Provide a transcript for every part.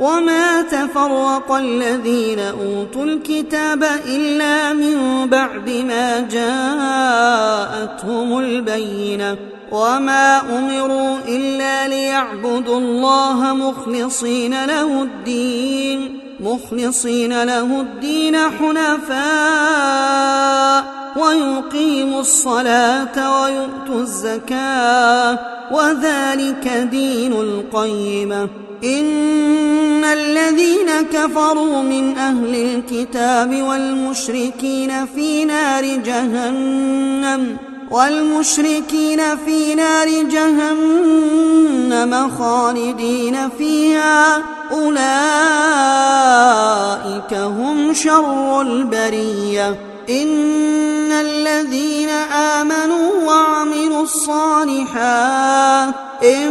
وما تفرق الذين أوتوا الكتاب إلا من بعد ما جاءتهم البينة وما أمروا إلا ليعبدوا الله مخلصين له الدين مخلصين له الدين حنفاء ويقيموا الصلاة ويؤتوا الزكاة وذلك دين القيمة إن الذين كفروا من أهل الكتاب والمشركين في نار جهنم والمشركين في نار جهنم خالدين فيها. أولئك هم شر البرية. إن الذين آمنوا وعملوا الصالحات إن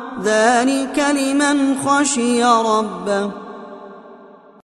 ذلك لمن خشي ربه.